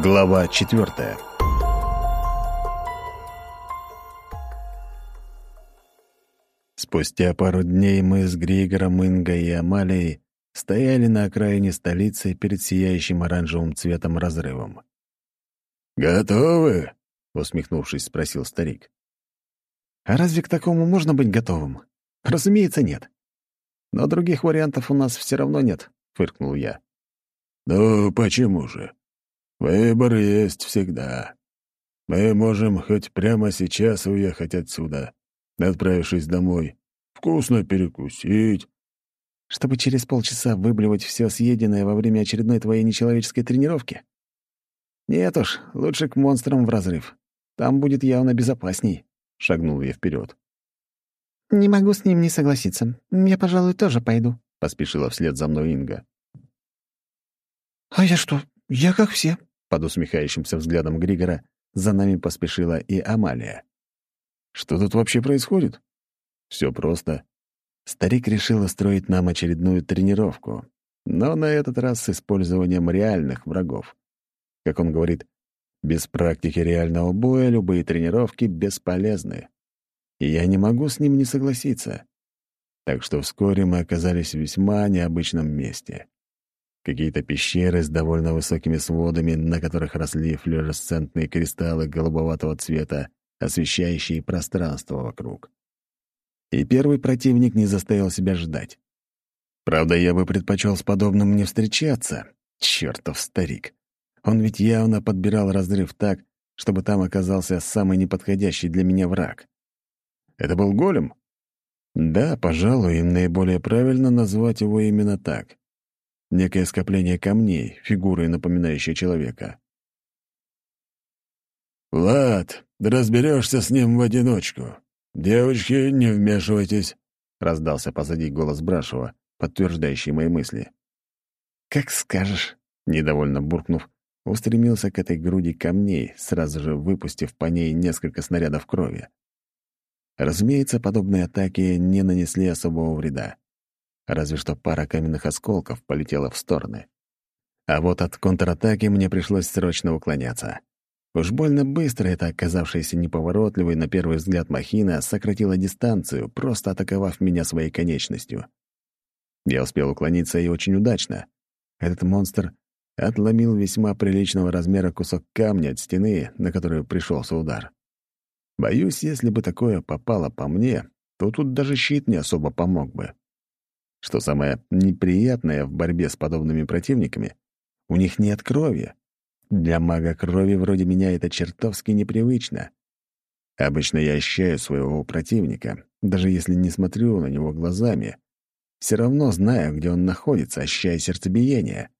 Глава четвертая. Спустя пару дней мы с Григором, Ингой и Амалией стояли на окраине столицы перед сияющим оранжевым цветом разрывом. «Готовы?» — усмехнувшись, спросил старик. «А разве к такому можно быть готовым? Разумеется, нет. Но других вариантов у нас все равно нет», — фыркнул я. «Ну, почему же? Выбор есть всегда. Мы можем хоть прямо сейчас уехать отсюда, отправившись домой, вкусно перекусить». «Чтобы через полчаса выблевать все съеденное во время очередной твоей нечеловеческой тренировки?» «Нет уж, лучше к монстрам в разрыв. Там будет явно безопасней», — шагнул я вперед. «Не могу с ним не согласиться. Я, пожалуй, тоже пойду», — поспешила вслед за мной Инга. «А я что? Я как все», — под усмехающимся взглядом Григора за нами поспешила и Амалия. «Что тут вообще происходит?» Все просто. Старик решил устроить нам очередную тренировку, но на этот раз с использованием реальных врагов. Как он говорит, без практики реального боя любые тренировки бесполезны. И я не могу с ним не согласиться. Так что вскоре мы оказались в весьма необычном месте. Какие-то пещеры с довольно высокими сводами, на которых росли флюоресцентные кристаллы голубоватого цвета, освещающие пространство вокруг. И первый противник не заставил себя ждать. Правда, я бы предпочел с подобным не встречаться. Чертов старик. Он ведь явно подбирал разрыв так, чтобы там оказался самый неподходящий для меня враг. Это был голем? Да, пожалуй, наиболее правильно назвать его именно так. Некое скопление камней, фигуры, напоминающие человека. «Влад, разберешься с ним в одиночку. Девочки, не вмешивайтесь», — раздался позади голос Брашева, подтверждающий мои мысли. «Как скажешь», — недовольно буркнув, устремился к этой груди камней, сразу же выпустив по ней несколько снарядов крови. Разумеется, подобные атаки не нанесли особого вреда. Разве что пара каменных осколков полетела в стороны. А вот от контратаки мне пришлось срочно уклоняться. Уж больно быстро эта оказавшаяся неповоротливой на первый взгляд махина сократила дистанцию, просто атаковав меня своей конечностью. Я успел уклониться и очень удачно. Этот монстр отломил весьма приличного размера кусок камня от стены, на которую пришелся удар. Боюсь, если бы такое попало по мне, то тут даже щит не особо помог бы. Что самое неприятное в борьбе с подобными противниками, у них нет крови. Для мага крови вроде меня это чертовски непривычно. Обычно я ощущаю своего противника, даже если не смотрю на него глазами. Все равно знаю, где он находится, ощущая сердцебиение.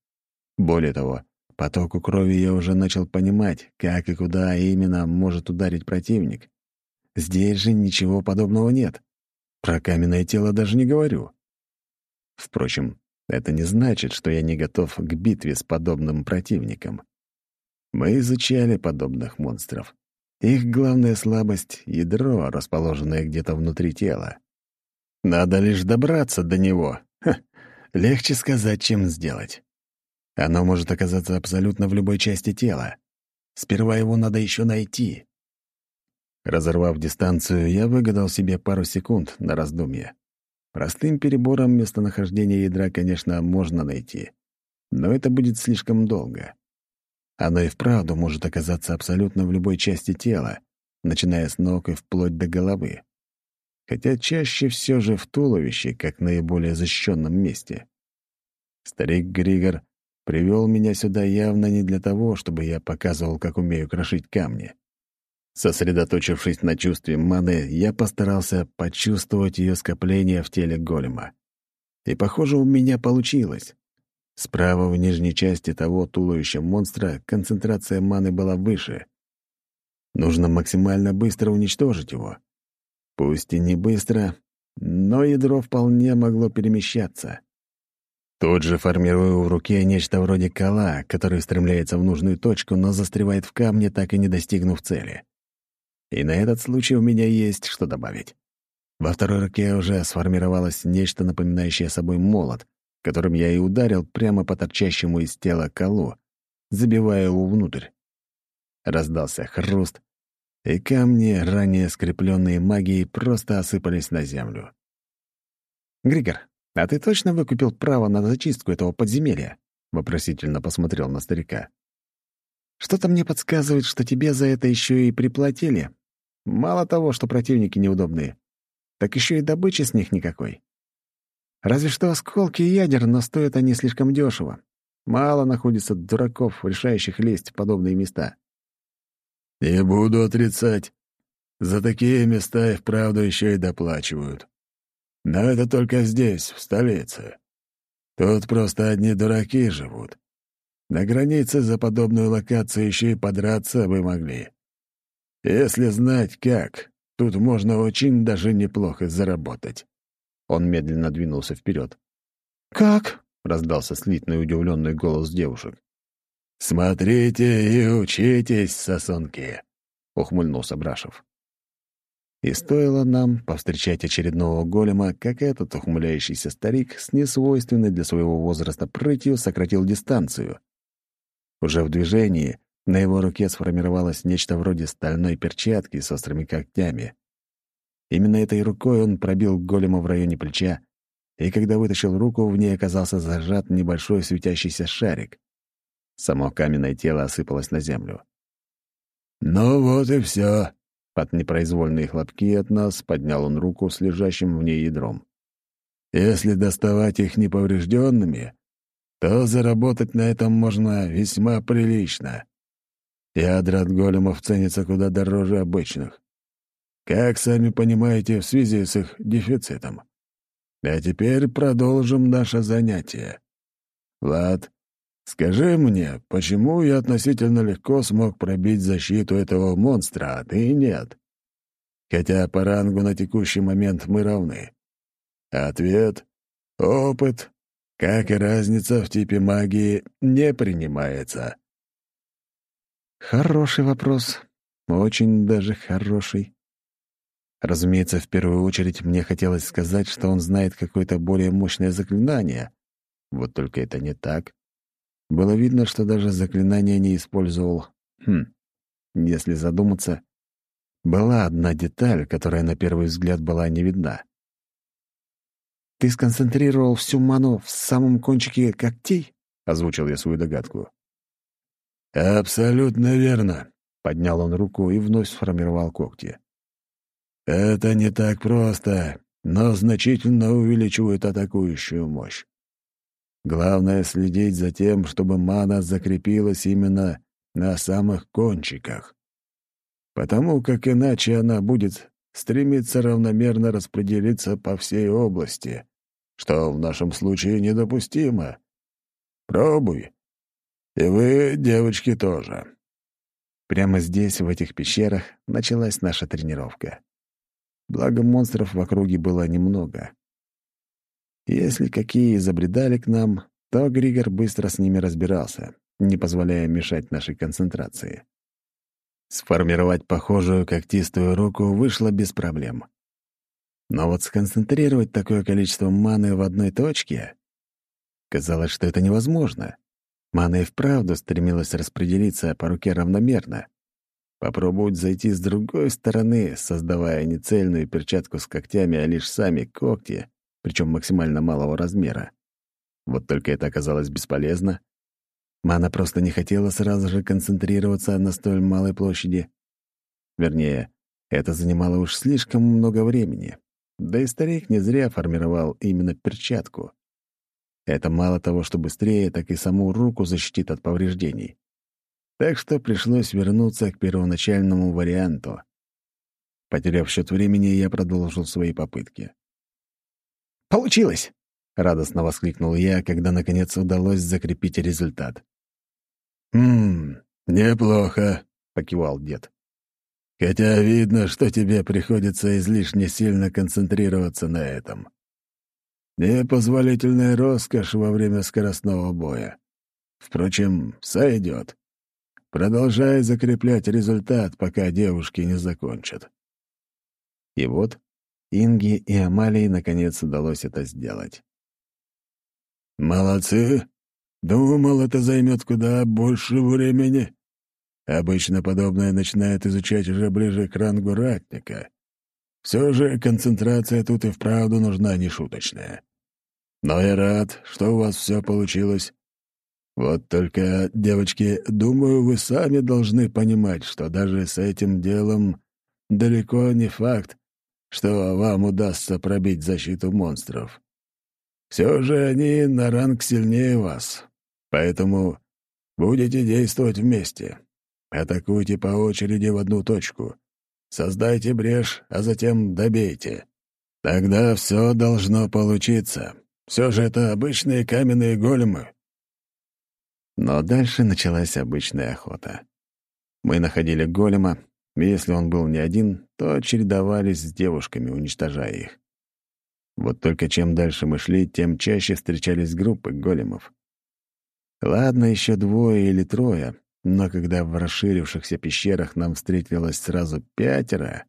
Более того, потоку крови я уже начал понимать, как и куда именно может ударить противник. Здесь же ничего подобного нет. Про каменное тело даже не говорю. Впрочем, это не значит, что я не готов к битве с подобным противником. Мы изучали подобных монстров. Их главная слабость — ядро, расположенное где-то внутри тела. Надо лишь добраться до него. Ха, легче сказать, чем сделать. Оно может оказаться абсолютно в любой части тела. Сперва его надо еще найти. Разорвав дистанцию, я выгадал себе пару секунд на раздумье. Простым перебором местонахождения ядра, конечно, можно найти, но это будет слишком долго. Оно и вправду может оказаться абсолютно в любой части тела, начиная с ног и вплоть до головы. Хотя чаще все же в туловище, как наиболее защищенном месте. Старик Григор Привел меня сюда явно не для того, чтобы я показывал, как умею крошить камни. Сосредоточившись на чувстве маны, я постарался почувствовать ее скопление в теле голема. И, похоже, у меня получилось. Справа в нижней части того туловища монстра концентрация маны была выше. Нужно максимально быстро уничтожить его. Пусть и не быстро, но ядро вполне могло перемещаться. Тут же формирую в руке нечто вроде кола, который стремляется в нужную точку, но застревает в камне, так и не достигнув цели. И на этот случай у меня есть что добавить. Во второй руке уже сформировалось нечто напоминающее собой молот, которым я и ударил прямо по торчащему из тела колу, забивая его внутрь. Раздался хруст, и камни, ранее скрепленные магией, просто осыпались на землю. «Григор, а ты точно выкупил право на зачистку этого подземелья?» — вопросительно посмотрел на старика. «Что-то мне подсказывает, что тебе за это еще и приплатили. Мало того, что противники неудобные, так еще и добычи с них никакой. Разве что осколки ядер, но стоят они слишком дешево. Мало находится дураков, решающих лезть в подобные места. «Не буду отрицать. За такие места и вправду еще и доплачивают. Но это только здесь, в столице. Тут просто одни дураки живут. На границе за подобную локацию еще и подраться бы могли. Если знать как, тут можно очень даже неплохо заработать». Он медленно двинулся вперед. «Как?» — раздался слитный удивленный голос девушек. «Смотрите и учитесь, сосунки!» — ухмыльнулся Брашев. И стоило нам повстречать очередного голема, как этот ухмыляющийся старик с несвойственной для своего возраста прытью сократил дистанцию. Уже в движении на его руке сформировалось нечто вроде стальной перчатки с острыми когтями. Именно этой рукой он пробил голема в районе плеча, и когда вытащил руку, в ней оказался зажат небольшой светящийся шарик. Само каменное тело осыпалось на землю. «Ну вот и все. Под непроизвольные хлопки от нас поднял он руку с лежащим в ней ядром. «Если доставать их неповрежденными, то заработать на этом можно весьма прилично. Ядра от големов ценятся куда дороже обычных. Как сами понимаете, в связи с их дефицитом. А теперь продолжим наше занятие. Влад, скажи мне, почему я относительно легко смог пробить защиту этого монстра, а ты нет? Хотя по рангу на текущий момент мы равны. Ответ — опыт, как и разница в типе магии, не принимается. Хороший вопрос. Очень даже хороший. Разумеется, в первую очередь мне хотелось сказать, что он знает какое-то более мощное заклинание. Вот только это не так. Было видно, что даже заклинание не использовал. Хм, если задуматься, была одна деталь, которая на первый взгляд была не видна. «Ты сконцентрировал всю ману в самом кончике когтей?» — озвучил я свою догадку. «Абсолютно верно», — поднял он руку и вновь сформировал когти. Это не так просто, но значительно увеличивает атакующую мощь. Главное — следить за тем, чтобы мана закрепилась именно на самых кончиках. Потому как иначе она будет стремиться равномерно распределиться по всей области, что в нашем случае недопустимо. Пробуй. И вы, девочки, тоже. Прямо здесь, в этих пещерах, началась наша тренировка. Благо монстров в округе было немного. Если какие забредали к нам, то Григор быстро с ними разбирался, не позволяя мешать нашей концентрации. Сформировать похожую когтистую руку вышло без проблем. Но вот сконцентрировать такое количество маны в одной точке... Казалось, что это невозможно. Мана и вправду стремилась распределиться по руке равномерно. Попробовать зайти с другой стороны, создавая не цельную перчатку с когтями, а лишь сами когти, причем максимально малого размера. Вот только это оказалось бесполезно. Мана просто не хотела сразу же концентрироваться на столь малой площади. Вернее, это занимало уж слишком много времени. Да и старик не зря формировал именно перчатку. Это мало того, что быстрее, так и саму руку защитит от повреждений. Так что пришлось вернуться к первоначальному варианту. Потеряв счет времени, я продолжил свои попытки. «Получилось!» — радостно воскликнул я, когда, наконец, удалось закрепить результат. «Ммм, неплохо», — покивал дед. «Хотя видно, что тебе приходится излишне сильно концентрироваться на этом. Непозволительная роскошь во время скоростного боя. Впрочем, сойдет. Продолжай закреплять результат, пока девушки не закончат. И вот Инге и Амалии наконец удалось это сделать. «Молодцы! Думал, это займет куда больше времени. Обычно подобное начинает изучать уже ближе к рангу ратника. Все же концентрация тут и вправду нужна нешуточная. Но я рад, что у вас все получилось. Вот только, девочки, думаю, вы сами должны понимать, что даже с этим делом далеко не факт, что вам удастся пробить защиту монстров. Все же они на ранг сильнее вас, поэтому будете действовать вместе. Атакуйте по очереди в одну точку. Создайте брешь, а затем добейте. Тогда все должно получиться. Все же это обычные каменные големы. Но дальше началась обычная охота. Мы находили голема, и если он был не один, то чередовались с девушками, уничтожая их. Вот только чем дальше мы шли, тем чаще встречались группы големов. Ладно, еще двое или трое, но когда в расширившихся пещерах нам встретилось сразу пятеро,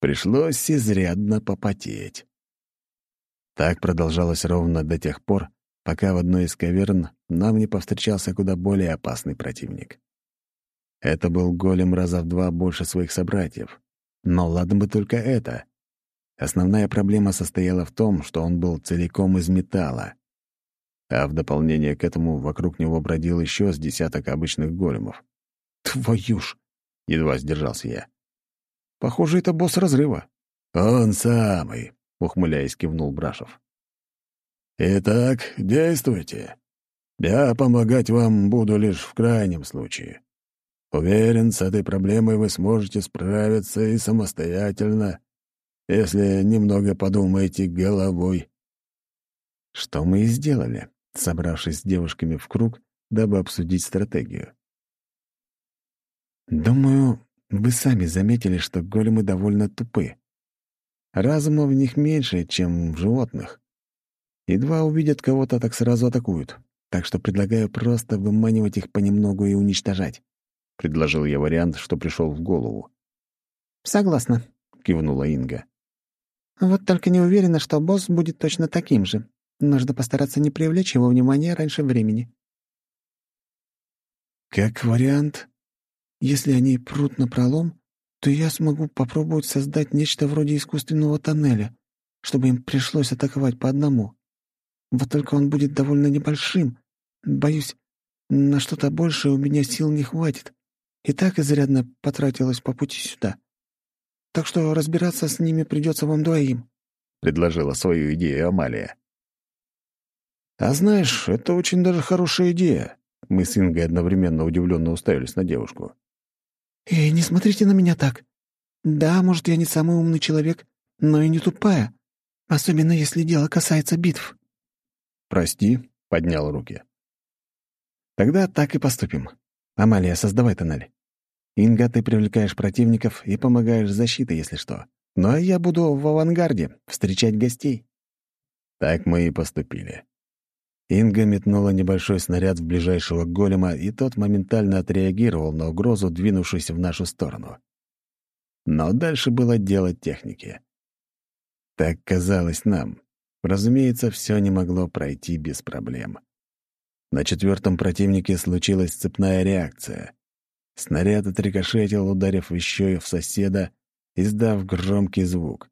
пришлось изрядно попотеть. Так продолжалось ровно до тех пор, пока в одной из каверн нам не повстречался куда более опасный противник. Это был голем раза в два больше своих собратьев. Но ладно бы только это. Основная проблема состояла в том, что он был целиком из металла а в дополнение к этому вокруг него бродил еще с десяток обычных големов. «Твою ж!» — едва сдержался я. «Похоже, это босс разрыва». «Он самый», — ухмыляясь, кивнул Брашев. «Итак, действуйте. Я помогать вам буду лишь в крайнем случае. Уверен, с этой проблемой вы сможете справиться и самостоятельно, если немного подумаете головой». Что мы и сделали собравшись с девушками в круг, дабы обсудить стратегию. «Думаю, вы сами заметили, что големы довольно тупы. Разума в них меньше, чем в животных. Едва увидят кого-то, так сразу атакуют. Так что предлагаю просто выманивать их понемногу и уничтожать», — предложил я вариант, что пришел в голову. «Согласна», — кивнула Инга. «Вот только не уверена, что босс будет точно таким же. Нужно постараться не привлечь его внимания раньше времени. Как вариант, если они прут на пролом, то я смогу попробовать создать нечто вроде искусственного тоннеля, чтобы им пришлось атаковать по одному. Вот только он будет довольно небольшим. Боюсь, на что-то большее у меня сил не хватит. И так изрядно потратилось по пути сюда. Так что разбираться с ними придется вам двоим», — предложила свою идею Амалия. «А знаешь, это очень даже хорошая идея». Мы с Ингой одновременно удивленно уставились на девушку. «Эй, не смотрите на меня так. Да, может, я не самый умный человек, но и не тупая, особенно если дело касается битв». «Прости», — поднял руки. «Тогда так и поступим. Амалия, создавай тоннель. Инга, ты привлекаешь противников и помогаешь защитой, если что. Ну а я буду в авангарде, встречать гостей». Так мы и поступили. Инга метнула небольшой снаряд в ближайшего голема, и тот моментально отреагировал на угрозу, двинувшись в нашу сторону. Но дальше было дело техники. Так казалось нам. Разумеется, все не могло пройти без проблем. На четвертом противнике случилась цепная реакция. Снаряд отрикошетил, ударив еще в соседа, издав громкий звук.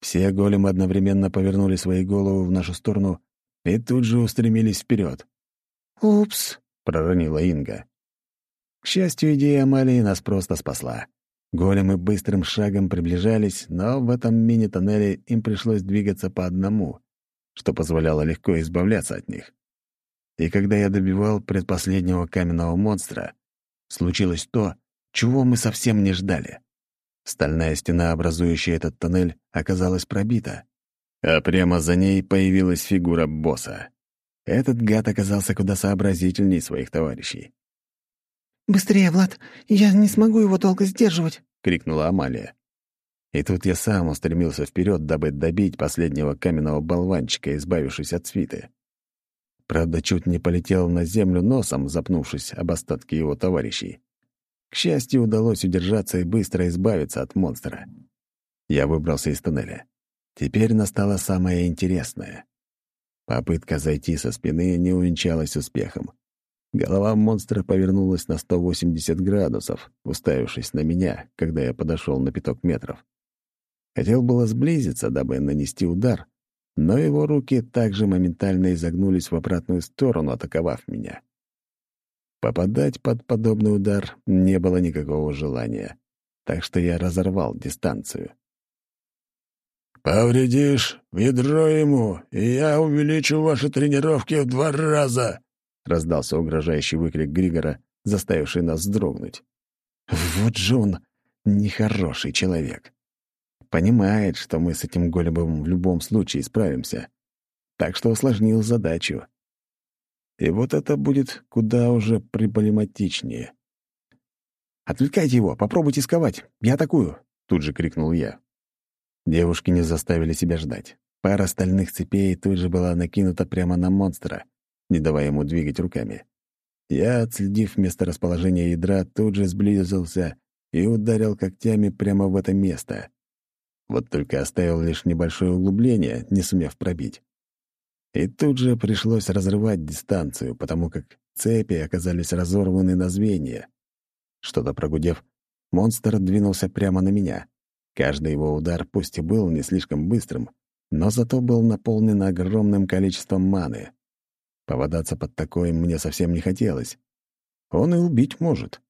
Все големы одновременно повернули свои головы в нашу сторону и тут же устремились вперед. «Упс», — проронила Инга. К счастью, идея Амалии нас просто спасла. Големы быстрым шагом приближались, но в этом мини-тоннеле им пришлось двигаться по одному, что позволяло легко избавляться от них. И когда я добивал предпоследнего каменного монстра, случилось то, чего мы совсем не ждали. Стальная стена, образующая этот тоннель, оказалась пробита а прямо за ней появилась фигура босса. Этот гад оказался куда сообразительней своих товарищей. «Быстрее, Влад! Я не смогу его долго сдерживать!» — крикнула Амалия. И тут я сам устремился вперед, дабы добить последнего каменного болванчика, избавившись от свиты. Правда, чуть не полетел на землю носом, запнувшись об остатки его товарищей. К счастью, удалось удержаться и быстро избавиться от монстра. Я выбрался из тоннеля. Теперь настало самое интересное. Попытка зайти со спины не увенчалась успехом. Голова монстра повернулась на 180 градусов, уставившись на меня, когда я подошел на пяток метров. Хотел было сблизиться, дабы нанести удар, но его руки также моментально изогнулись в обратную сторону, атаковав меня. Попадать под подобный удар не было никакого желания, так что я разорвал дистанцию. «Повредишь ведро ему, и я увеличу ваши тренировки в два раза!» — раздался угрожающий выкрик Григора, заставивший нас вздрогнуть. «Вот же он нехороший человек. Понимает, что мы с этим Голебовым в любом случае справимся. Так что усложнил задачу. И вот это будет куда уже проблематичнее. «Отвлекайте его, попробуйте сковать. Я атакую!» — тут же крикнул я. Девушки не заставили себя ждать. Пара стальных цепей тут же была накинута прямо на монстра, не давая ему двигать руками. Я, отследив место расположения ядра, тут же сблизился и ударил когтями прямо в это место. Вот только оставил лишь небольшое углубление, не сумев пробить. И тут же пришлось разрывать дистанцию, потому как цепи оказались разорваны на звенья. Что-то прогудев, монстр двинулся прямо на меня. Каждый его удар пусть и был не слишком быстрым, но зато был наполнен огромным количеством маны. Поводаться под такой мне совсем не хотелось. Он и убить может.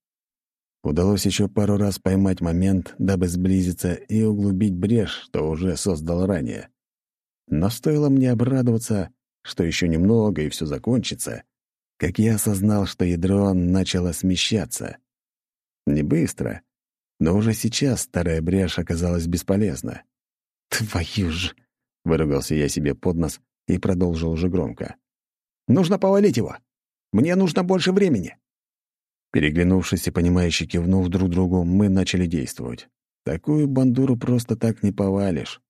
Удалось еще пару раз поймать момент, дабы сблизиться и углубить брешь, что уже создал ранее. Но стоило мне обрадоваться, что еще немного и все закончится, как я осознал, что ядро начало смещаться. Не быстро, но уже сейчас старая брешь оказалась бесполезна. «Твою ж!» — выругался я себе под нос и продолжил уже громко. «Нужно повалить его! Мне нужно больше времени!» Переглянувшись и понимающе кивнув друг другу, мы начали действовать. Такую бандуру просто так не повалишь.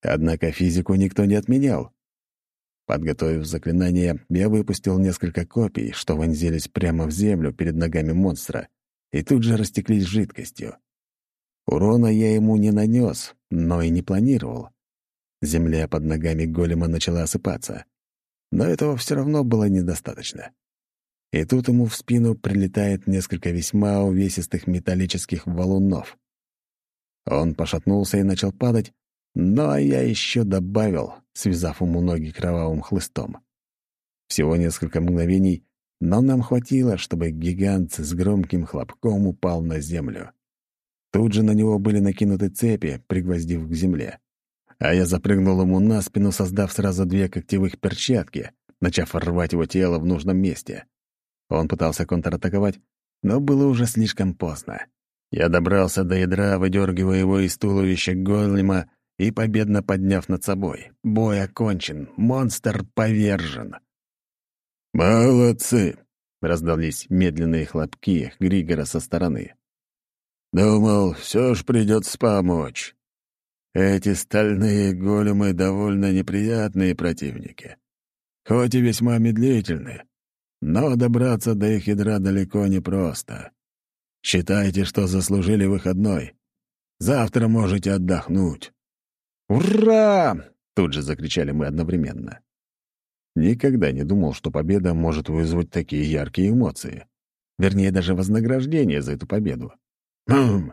Однако физику никто не отменял. Подготовив заклинание, я выпустил несколько копий, что вонзились прямо в землю перед ногами монстра, и тут же растеклись жидкостью. Урона я ему не нанес, но и не планировал. Земля под ногами голема начала осыпаться. Но этого все равно было недостаточно. И тут ему в спину прилетает несколько весьма увесистых металлических валунов. Он пошатнулся и начал падать, но я еще добавил, связав ему ноги кровавым хлыстом. Всего несколько мгновений, но нам хватило, чтобы гигант с громким хлопком упал на землю. Тут же на него были накинуты цепи, пригвоздив к земле. А я запрыгнул ему на спину, создав сразу две когтевых перчатки, начав рвать его тело в нужном месте. Он пытался контратаковать, но было уже слишком поздно. Я добрался до ядра, выдергивая его из туловища голема и победно подняв над собой. Бой окончен, монстр повержен. «Молодцы!» — раздались медленные хлопки Григора со стороны. «Думал, все ж придется помочь. Эти стальные големы довольно неприятные противники, хоть и весьма медлительные. Но добраться до их ядра далеко не просто. Считайте, что заслужили выходной. Завтра можете отдохнуть». «Ура!» — тут же закричали мы одновременно. Никогда не думал, что победа может вызвать такие яркие эмоции. Вернее, даже вознаграждение за эту победу. «Хм,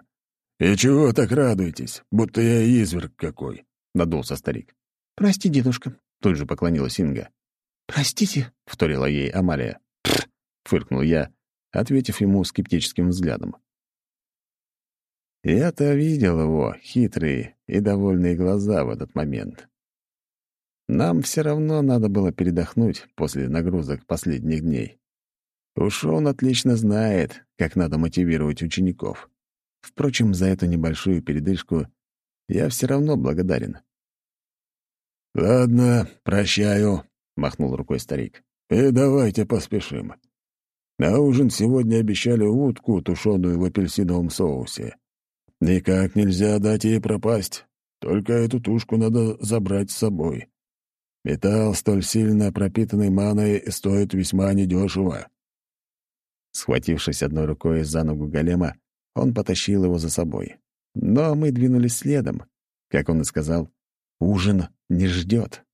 и чего так радуетесь, будто я изверг какой?» — надулся старик. «Прости, дедушка», — тут же поклонилась Инга. «Простите», — вторила ей Амалия. Фыркнул я, ответив ему скептическим взглядом. Я-то видел его хитрые и довольные глаза в этот момент. Нам все равно надо было передохнуть после нагрузок последних дней. Уж он отлично знает, как надо мотивировать учеников. Впрочем, за эту небольшую передышку я все равно благодарен. «Ладно, прощаю», — махнул рукой старик. «И давайте поспешим. На ужин сегодня обещали утку, тушеную в апельсиновом соусе. Никак нельзя дать ей пропасть. Только эту тушку надо забрать с собой. Металл, столь сильно пропитанный маной, стоит весьма недешево». Схватившись одной рукой за ногу голема, он потащил его за собой. Но мы двинулись следом. Как он и сказал, ужин не ждет.